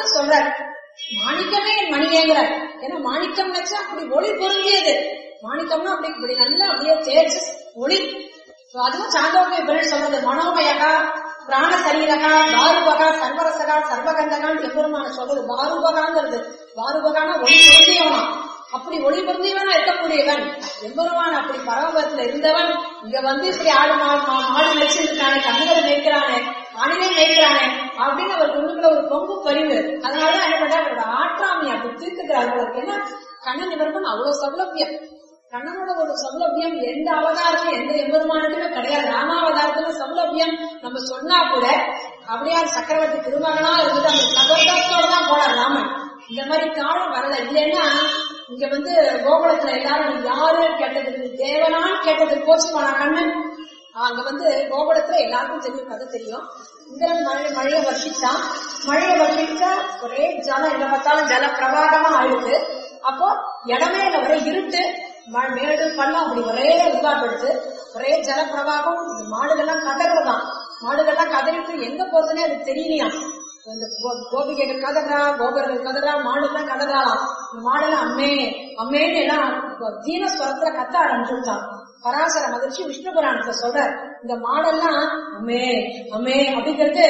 தான் சொல்றார் மாணிக்கமே என் மணியேங்கிறார். ஏன்னா மாணிக்கம் வச்சா அப்படி ஒளி பொருந்தியது. மாணிக்கம்னா அப்படி இப்படி நல்லா அப்படியே தேர்ச்சி ஒளி. அதுவும் சாந்தோக்கிய பிறகு சொல்றது. மனோமயகா பிராண சரீரகா பாருபகா சர்வரசகா சர்வகந்தகான்னு எப்பெருமான சொல்றது. பாருபகாங்கிறது பாருபகானா ஒளி பொருந்தியவனா. அப்படி ஒளி பொருந்தியவனா இருக்கக்கூடியவன். எம்பெருமான் அப்படி பரமபதத்துல இருந்தவன். இங்க வந்து இப்படி ஆடு மாடு வச்சிருக்கானே கண்ணுகளை மேய்க்கிறானே. ஆணிலே மேய்க்கிறானே அப்படின்னு அவர் உள்ளுக்குள்ள ஒரு பொங்கு பரிவு அதனாலதான் என்ன பண்றாரு? அவரோட ஆற்றாமையை அப்படி தீர்த்துக்கிறார். அவருக்கு என்ன? கண்ணன் இவருக்கும் அவ்வளவு சௌலபியம் கண்ணனோட ஒரு சௌலபியம் எந்த அவதாரத்திலும் எந்த எம்பெருமானுக்குமே கிடையாது. ராமாவதாரத்துல சௌலபியம் நம்ம சொன்னா கூட அப்படியார் சக்கரவர்த்தி திருமகனா இருந்துட்டு அந்த சகோதரத்தோட தான் போனார் ராமன். இந்த மாதிரி காலம் வரல. இல்லைன்னா இங்க வந்து கோகுலத்துல எல்லாரும் யாரு? கேட்டதுக்கு தேவனான்னு கேட்டதுக்கு போச்சு போனா கண்ணன். அங்க வந்து கோபுரத்துல எல்லாருக்கும் தெரியும் கதை தெரியும். இந்திரன் மழை மழையை வர்ஷித்தான் மழையை வர்ஷித்தா ஒரே ஜலம் எங்க பார்த்தாலும் ஜல பிரபாகமா ஆயிடுது. அப்போ இடமே இல்ல ஒரே இருட்டு. ம- மேடு பள்ளம் அப்படி ஒரே இதுவாப்படுது ஒரே ஜல இந்த மாடுகள்லாம் கதறதான் மாடுகள்லாம் கதறிட்டு எங்க போறதுன்னே அது தெரியலையாம். இந்த கோ- கோபிகைகள் கதறா கோபர்கள் கதறா மாடுலாம் கதறாலாம் இந்த மாடெல்லாம் அம்மே அம்மேன்னு எல்லாம் தீனஸ்வரத்துல கத்த ஆரம்பிச்சுட்டான். பராசர மகிழ்ச்சி விஷ்ணு புராணத்தை சொல்ற இந்த மாடெல்லாம் அம்மே அம்மே அப்படிங்கிறது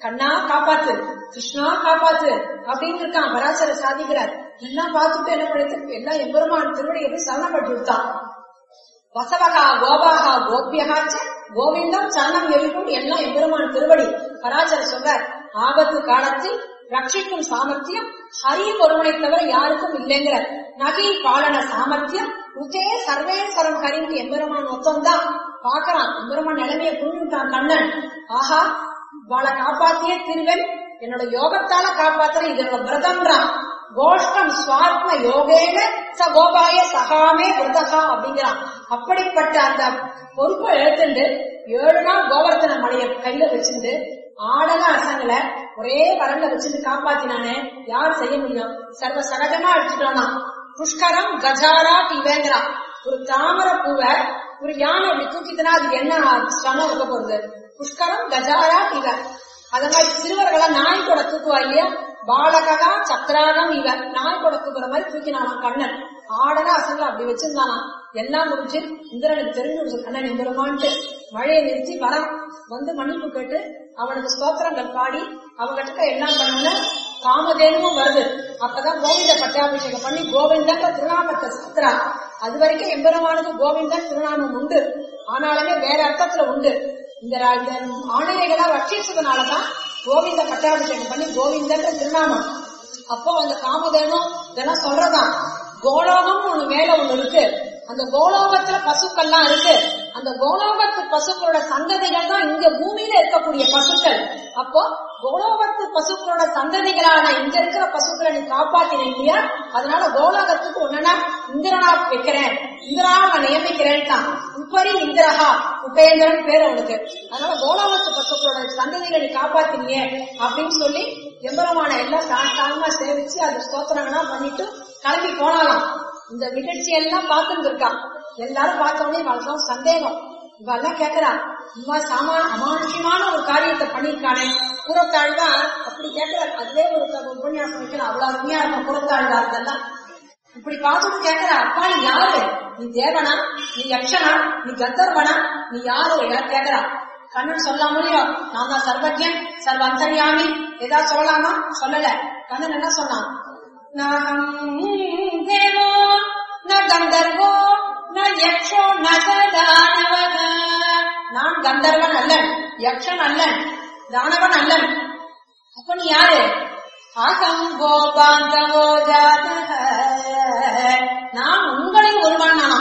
கண்ணா காப்பாத்து கிருஷ்ணா காப்பாத்து அப்படின்னு இருக்கான் பராசர சாதிக்கிறார் எல்லாம் பார்த்துட்டு என்ன பண்ணிட்டு எல்லாம் எம்பெருமான் திருவடியை எப்படி சரணப்பட்டு விட்டான். வசவகா கோபாகா கோபியகாச்ச கோவிந்தம் சரணம் எழிலும் எல்லாம் எம்பெருமான் திருவடி. பராசர சொல்றார் ஆபத்து காலத்தில் ரட்சிக்கும் சாமர்த்தியம் ஹரி ஒருவனை தவிர யாருக்கும் இல்லைங்கிற நகி பாலன சாமர்த்தியம் உச்சே சர்வேஸ்வரம் ஹரிந்து எம்பெருமான் மொத்தம்தான் பாக்குறான் எம்பெருமான் நிலைமையை புரிஞ்சுட்டான் கண்ணன். ஆஹா வாழ காப்பாத்தியே திருவன் என்னோட யோகத்தால காப்பாத்துற இது என்னோட விரதம்ன்றான் கோஷ்டம் சுவாத்ம யோகேன ச கோபாய சகாமே விரதகா அப்படிங்கிறான். அப்படிப்பட்ட அந்த பொறுப்பை எழுத்துண்டு ஏழு நாள் கோவர்த்தன மலையை கையில வச்சுட்டு ஆடல அசங்கல ஒரே வரல வச்சிருந்து காப்பாத்தினானே யார் செய்ய முடியும்? சர்வ சகஜமா அடிச்சுட்டானா புஷ்கரம் கஜாரா இவங்கிறான் ஒரு தாமரை பூவை ஒரு யானை அப்படி தூக்கித்தனா அது என்ன சிரமம் இருக்க போறது? புஷ்கரம் கஜாரா இவ. அத மாதிரி சிறுவர்களா நாய் கூட தூக்குவா இல்லையா? பாலகா சக்கராகம் இவ. நாய் கூட தூக்குற மாதிரி தூக்கினானா கண்ணன். ஆடல அசங்கல அப்படி வச்சிருந்தானா எல்லாம் முடிஞ்சு இந்திரனுக்கு தெரிஞ்சு அண்ணன் கண்ணன் எம்பெருமான்ட்டு மழையை நிறுத்தி வரான் வந்து மன்னிப்பு கேட்டு அவனுக்கு ஸ்தோத்திரங்கள் பாடி அவங்கிட்ட எல்லாம் பண்ண காமதேனுவும் வருது. அப்பதான் கோவிந்த பட்டாபிஷேகம் பண்ணி கோவிந்தன்ற திருநாமத்தை சுத்துறான் அது வரைக்கும் எம்பெருமானுக்கு கோவிந்தன் திருநாமம் உண்டு. ஆனாலுமே வேற அர்த்தத்துல உண்டு. இந்த ரா- இந்த ஆணையர்களா ரட்சிச்சதுனாலதான் கோவிந்த பட்டாபிஷேகம் பண்ணி கோவிந்தன்ற திருநாமம். அப்போ அந்த காமதேனும் இதெல்லாம் சொல்றதான். கோலோகம்னு ஒண்ணு மேல ஒண்ணு இருக்கு. அந்த கோலோகத்துல பசுக்கள்லாம் இருக்கு. அந்த கோலோகத்து பசுக்களோட சந்ததிகள் தான் இங்க பூமியில இருக்கக்கூடிய பசுக்கள். அப்போ கோலோகத்து பசுக்களோட சந்ததிகளான இங்க இருக்கிற பசுக்களை நீ காப்பாத்தின இல்லையா? அதனால கோலோகத்துக்கு ஒன்னா இந்திரனா வைக்கிறேன். இந்திரா நான் நியமிக்கிறேன் தான். உப்பரி இந்திரஹா. உபேந்திரன் பேர் அவனுக்கு அதனால கோலோகத்து பசுக்களோட சந்ததிகளை நீ காப்பாத்தினியே அப்படின்னு சொல்லி எம்பரமான எல்லாம் சாஷ்டாங்கமா சேவிச்சு அது ஸ்தோத்திரங்கள்லாம் பண்ணிட்டு கிளம்பி போனாலாம். இந்த நிகழ்ச்சி எல்லாம் பார்த்துட்டு இருக்கான் எல்லாரும் பார்த்த உடனே சந்தேகம். இவெல்லாம் கேக்குறா இவா சாமா அமானுஷ்யமான ஒரு காரியத்தை பண்ணிருக்கானே புறத்தாழ்தான் அப்படி கேட்கிறார் அதுவே ஒரு உபன்யாசம் வைக்கணும் அவ்வளவு அருமையா இருக்கும் புறத்தாழ்வா இதெல்லாம். இப்படி பார்த்துட்டு கேட்கிற அப்பா நீ யாரு? நீ தேவனா? நீ யக்ஷனா? நீ கந்தர்வனா? நீ யாரு? யார் கேட்கிறா கண்ணன் சொல்லாமலையோ நான் தான் சர்வஜன் சர்வ அந்தர்யாமி. ஏதாவது சொல்லலாமா? சொல்லல. கண்ணன் என்ன சொன்னான்? நான் தேவோ ந கந்தர்வோ ந யக்ஷோ ந நான் கந்தர்வன் அல்லன் யக்ஷன் அல்லன் தானவன் அல்லன். அப்ப நீ யாரு? அகம் கோபாந்தவோ ஜாதக. நான் உங்களை ஒருவன் நானா.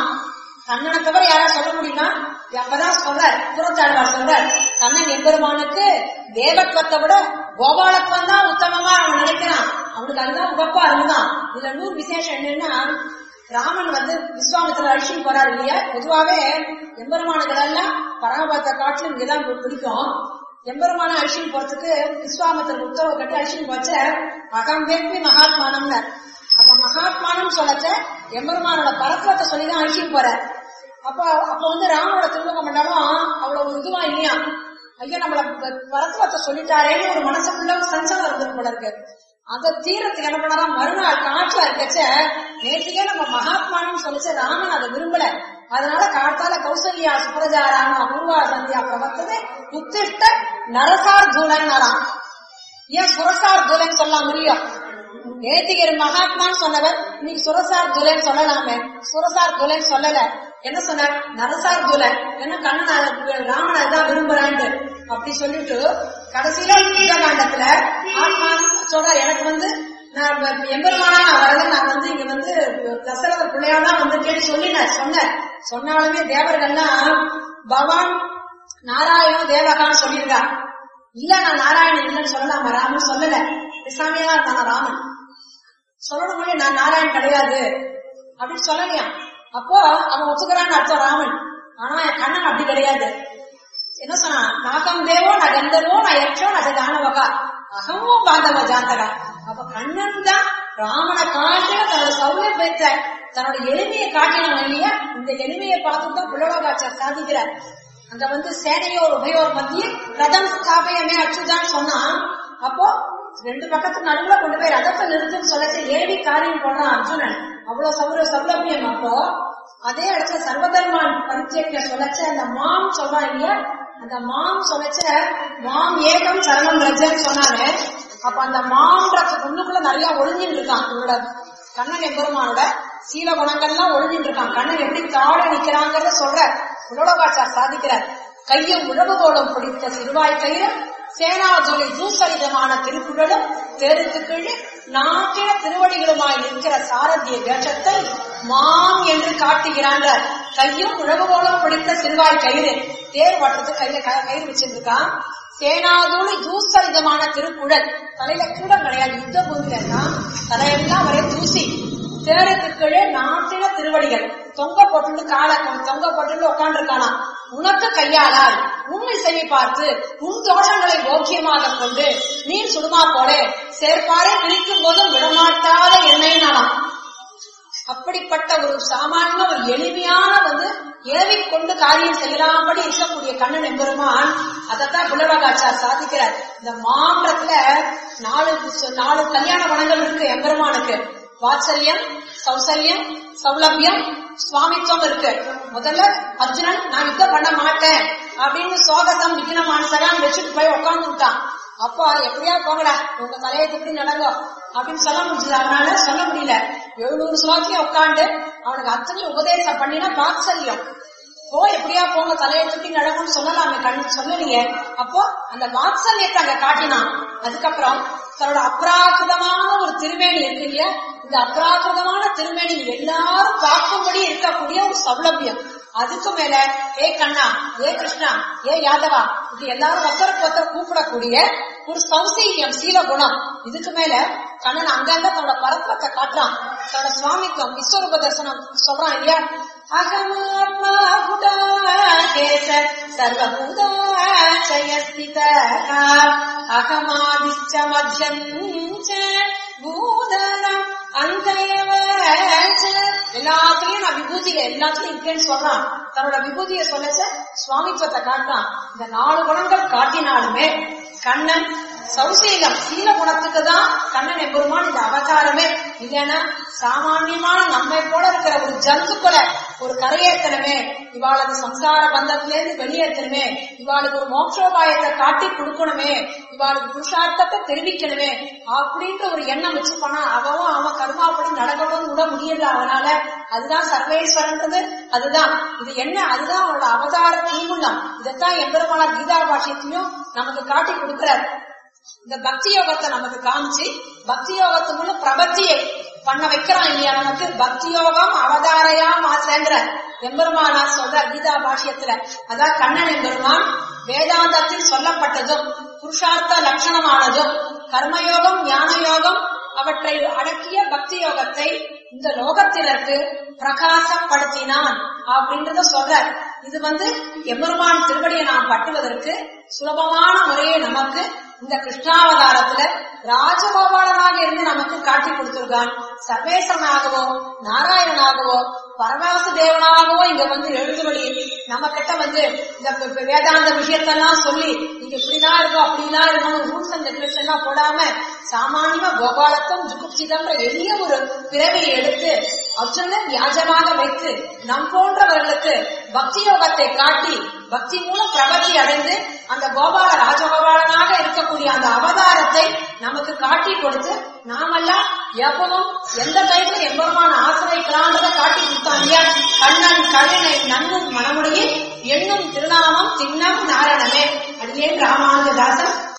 கண்ணனை தவிர யாரா சொல்ல முடியுமா? அப்பதான் சொல்ற? புறத்தாழ்வார் சொல்ற. கண்ணன் எம்பெருமானுக்கு தேவத்வத்தை விட கோபாலத்துவம் தான் உத்தமமா அவன் நினைக்கிறான். அவனுக்கு அதுதான் உகப்பா இருந்தான் இதுல நூறு விசேஷம் என்னன்னா ராமன் வந்து விஸ்வாமித்திர அழிச்சிட்டு போறாரு இல்லையா? பொதுவாவே எம்பெருமானுகள் எல்லாம் பரமபத்த காட்டிலும் இங்கதான் பிடிக்கும். எம்பெருமான அழிச்சிட்டு போறதுக்கு விஸ்வாமித்திர உத்தரவு கட்டி அழிச்சிட்டு போச்ச மகம் வேட்பி மகாத்மானம்னு. அப்ப மகாத்மானம் சொல்லச்ச எம்பெருமானோட பரத்துவத்தை சொல்லிதான் அழிச்சிட்டு போற. அப்ப அப்ப வந்து ராமனோட திருமுகம் மண்டலம் ஐயோ நம்மள ப- சொல்லிட்டாரேன்னு ஒரு மனசுக்குள்ள ஒரு சஞ்சலம் இருந்திருக்கு போல இருக்கு. அந்த தீரத்துக்கு என்ன பண்ணா மறுநாள் காட்டுல இருக்கச்ச நேற்றுக்கே நம்ம மகாத்மான்னு சொல்லிச்சு ராமன் அதை விரும்பல. அதனால காட்டால கௌசல்யா சுப்ரஜா ராம அபூர்வா சந்தியா பிரவர்த்தது உத்திஷ்ட நரசார் தூளன் ஏன் சுரசார் துலன் சொல்ல முடியும் நேத்திகர் மகாத்மான்னு சொன்னவர் இன்னைக்கு சுரசார் துலன் சொல்லலாமே. சுரசார் துலன் சொல்லல. என்ன சொன்னார்? நரசார் துலன் என்ன கண்ணன் ராமன் தான் விரும்புறான்னு அப்படி சொல்லிட்டு கடைசியில யுத்தகாண்டத்துல ஆத்மா சொல்ற எனக்கு வந்து நான் எம்பெருமானா நான் வரல நான் வந்து இங்க வந்து தசரத பிள்ளையாதான் தான் கேட்டு சொல்லினேன் சொன்னேன் சொன்னாலுமே தேவர்கள்லாம் பகவான் நாராயணம் தேவகான்னு சொல்லியிருக்கா இல்ல நான் நாராயணன் இல்லைன்னு சொல்லலாம் ராமன் சொல்லல. சாமியா இருந்தானா ராமன். சொல்லணும் முடியும் நான் நாராயணன் கிடையாது. அப்படின்னு சொல்லலையா அப்போ அவன் ஒத்துக்கிறான்னு அர்த்தம் ராமன். ஆனா என் கண்ணன் அப்படி கிடையாது. என்ன சொன்னா நாகம் தேவோ நான் கந்தவோ நான் யட்சோ நான் தானவகா அகமோ பாந்தவ ஜாந்தகா அப்ப கண்ணன் தான் ராமனை காட்டில தன்னோட சௌலபியத்தை தன்னோட எளிமையை காட்டினவன் இல்லையா இந்த எளிமையை பார்த்து தான் புலவகாச்சார் சாதிக்கிறார் அங்க வந்து சேனையோர் உபயோர் மத்திய ரதம் ஸ்தாபயமே அச்சுதான் சொன்னா அப்போ ரெண்டு பக்கத்து நடுவுல கொண்டு போய் ரதத்தை நிறுத்துன்னு சொல்லச்சு ஏவி காரியம் போடுறான் அர்ஜுனன் அவ்வளவு சௌர சௌலபியம் அப்போ அதே இடத்துல சர்வதர்மான் பரிச்சேக்க சொல்லச்ச அந்த மாம் சொல்றான் இல்லையா அந்த மாம் சொல்லச்ச மாம் ஏகம் சரணம் ரஜன்னு சொன்னாங்க. அப்ப அந்த மாம்ன்ற உள்ளுக்குள்ள நிறைய ஒளிஞ்சின்னு இருக்கான். இவரோட கண்ணன் எம்பெருமானோட சீல குணங்கள்லாம் ஒளிஞ்சிட்டு இருக்கான். கண்ணன் எப்படி தாழ நிக்கிறாங்கன்னு சொல்ற உலோகாச்சார் சாதிக்கிறார் கையும் உழவுகோலம் பிடித்த சிறுவாய் கயிறு சேனாஜொலி தூசரிதமான திருப்புகளும் தேருக்கு கீழே நாட்டின திருவடிகளுமாய் இருக்கிற சாரதிய வேஷத்தை மாம் என்று காட்டுகிறான் கையும் உழவுகோலம் பிடித்த சிறுவாய் கயிறு. தேர் வட்டத்து கையில க- கயிறு வச்சிருக்கான் சேனாதூளி தூசரிதமான திருக்குழல் தலையில கூட கிடையாது. யுத்த எல்லாம் தலையெல்லாம் வரை தூசி. தேருக்கு கீழே நாட்டின திருவடிகள். தொங்க போட்டு காலை தொங்க போட்டு உட்காந்துருக்கானா உனக்கு கையாளால் உன் இசையை பார்த்து உன் தோஷங்களை ஓக்கியமாக கொண்டு நீர் சுடுமா போல. சேர்ப்பாரை பிரிக்கும் போதும் விடமாட்டாத எண்ணெய் நாளாம் அப்படிப்பட்ட ஒரு சாமானிய ஒரு எளிமையான வந்து ஏவிக்கொண்டு காரியம் செய்யலாம்படி இருக்கக்கூடிய கண்ணன் எம்பெருமான் அதைத்தான் புலவகாச்சார் சாதிக்கிறார். இந்த மாம்பழத்துல நாலு நாலு கல்யாண வனங்கள் இருக்கு எம்பெருமானுக்கு. வாத்சல்யம் சௌசல்யம் சௌலபியம் சுவாமித்துவம் இருக்கு. முதல்ல அர்ஜுனன் நான் யுத்தம் பண்ண மாட்டேன் அப்படின்னு சோகசம் விக்ன மானசகான் வச்சுட்டு போய் உட்காந்துட்டான் அப்பா எப்படியா போங்கடா உங்க தலையை எப்படி நடங்க அப்படின்னு சொல்ல முடிஞ்சது. அதனால சொல்ல முடியல. எழுநூறு ஸ்லோக்கியம் உட்காந்து அவனுக்கு அத்தனை உபதேசம் பண்ணினா வாத்சல்யம் போ எப்படியா போங்க தலையை சுட்டி நடக்கும்னு சொல்லலாமே கண் சொல்லலையே அப்போ அந்த வாத்சல்யத்தை அங்க காட்டினான். அதுக்கப்புறம் தன்னோட அப்ராகிருதமான ஒரு திருமேனி இருக்கு இல்லையா? இந்த அப்ராகிருதமான திருமேனி எல்லாரும் பார்க்கும்படி இருக்கக்கூடிய ஒரு சௌலபியம். அதுக்கு மேல ஏ கண்ணா ஏ கிருஷ்ணா ஏ யாதவா இது எல்லாரும் ஒருத்தருக்கு ஒருத்தர் கூப்பிடக்கூடிய ஒரு சௌசீல்யம் சீல குணம் இதுக்கு மேல கண்ணன் அங்கங்க தன்னோட பரத்வத்தை காட்டுறான். தன்னோட சுவாமிக்கும் விஸ்வரூப தரிசனம் சொல்றான் இல்லையா அகமாத்மா குடாகேச சர்வபூதா ஜயஸ்தித அகமாதிச்ச மத்தியம் ச பூதனம் அந்தயவ எல்லாத்துலயும் நான் விபூதியில எல்லாத்துலயும் இருக்கேன்னு சொல்றான். தன்னோட விபூதியை சொல்லச்ச சுவாமித்துவத்தை காட்டான் இந்த நாலு குணங்கள் காட்டினாலுமே கண்ணன் சௌசீகம். சீல குணத்துக்கு தான் கண்ணன் எம்பெருமான் இந்த அவதாரமே. இல்லைன்னா சாமான்யமான நம்மை போல இருக்கிற ஒரு ஜந்துக்களை ஒரு கரையேற்றணுமே இவாளது சம்சார பந்தத்துல இருந்து வெளியேற்றணுமே. இவாளுக்கு ஒரு மோட்சோபாயத்தை காட்டி கொடுக்கணுமே. இவாளுக்கு புருஷார்த்தத்தை தெரிவிக்கணுமே. அப்படின்ற ஒரு எண்ணம் வச்சு போனா அவன் அவன் கருமாப்படி நடக்கணும்னு கூட முடியல அவனால. அதுதான் சர்வேஸ்வரன்றது அதுதான். இது என்ன? அதுதான் அவனோட அவதார தீமுள்ளம் இதைத்தான் எம்பெருமானார் கீதா பாஷ்யத்திலையும் நமக்கு காட்டி கொடுக்கிறார். இந்த பக்தி யோகத்தை நமக்கு காமிச்சு பக்தி யோகத்து மூலம் பிரபத்தியை பண்ண வைக்கிறான் இல்லையா நமக்கு பக்தி யோகம் அவதாரையா மாசேங்கிற எம்பெருமானா சொல்ற கீதா பாஷ்யத்துல. அதான் கண்ணன் எம்பெருமான் வேதாந்தத்தில் சொல்லப்பட்டதும் புருஷார்த்த லட்சணமானதும் கர்மயோகம் ஞான யோகம் அவற்றை அடக்கிய பக்தி யோகத்தை இந்த லோகத்தினருக்கு பிரகாசப்படுத்தினான் அப்படின்றத சொல்ற இது வந்து எம்பெருமான் திருவடியை நாம் பட்டுவதற்கு சுலபமான முறையை நமக்கு இந்த கிருஷ்ணாவதாரத்துல ராஜகோபாலனாக இருந்து நமக்கு காட்டி கொடுத்திருக்கான். சர்வேஸ்வரனாகவோ நாராயணனாகவோ பரமேச தேவனாகவோ இங்க வந்து எழுதுபடி நம்ம கிட்ட வந்து இந்த வேதாந்த விஷயத்தெல்லாம் சொல்லி நீங்க இப்படிதான் இருக்கும் அப்படிலாம் இருக்கணும் ரூல்ஸ் அண்ட் ரெகுலேஷன் எல்லாம் போடாம சாமானியமா கோபாலத்தம் ஜுகுப்சிதம்ன்ற எளிய ஒரு பிறவியை எடுத்து அர்ஜுனன் வியாஜமாக வைத்து நம் போன்றவர்களுக்கு பக்தி யோகத்தை காட்டி பக்தி மூலம் பிரபத்தி அடைந்து அந்த கோபால ராஜகோபாலனாக இருக்கக்கூடிய அந்த அவதாரத்தை நமக்கு காட்டி கொடுத்து நாமெல்லாம் எப்பவும் எந்த டைம்ல எம்பெருமான ஆசிரியக்கலான்றத காட்டி கொடுத்தான் இல்லையா? கண்ணன் கருணை நன்னும் மனமுடைய எண்ணும் திருநாமம் சின்னம் நாரணமே. அதுலேயே ராமானுஜதாசன்.